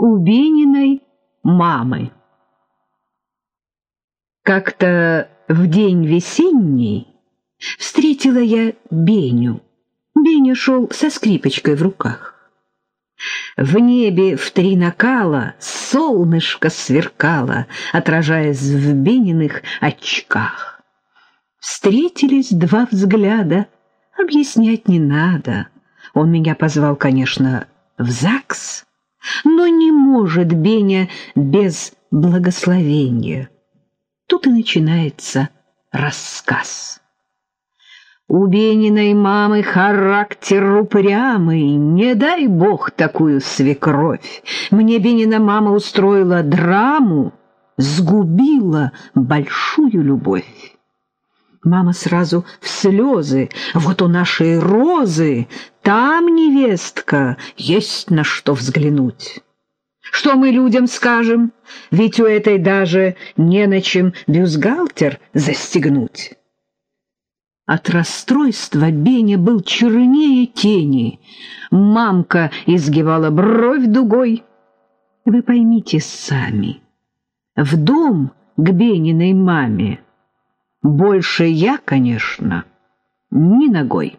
у Бениной мамы. Как-то в день весенний встретила я Беню. Беня шел со скрипочкой в руках. В небе в три накала солнышко сверкало, отражаясь в Бениных очках. Встретились два взгляда, объяснять не надо. Он меня позвал, конечно, в ЗАГС, но не может Беня без благословения. Тут и начинается рассказ. У Бениной мамы характер упрямый, не дай бог такую свекровь. Мне Бенина мама устроила драму, сгубила большую любовь. Мама сразу в слезы. Вот у нашей розы там невестка, есть на что взглянуть. Что мы людям скажем? Ведь у этой даже не на чем бюстгальтер застегнуть. От расстройства Беня был чернее тени. Мамка изгибала бровь дугой. Вы поймите сами, в дом к Бениной маме больше я, конечно, ни ногой.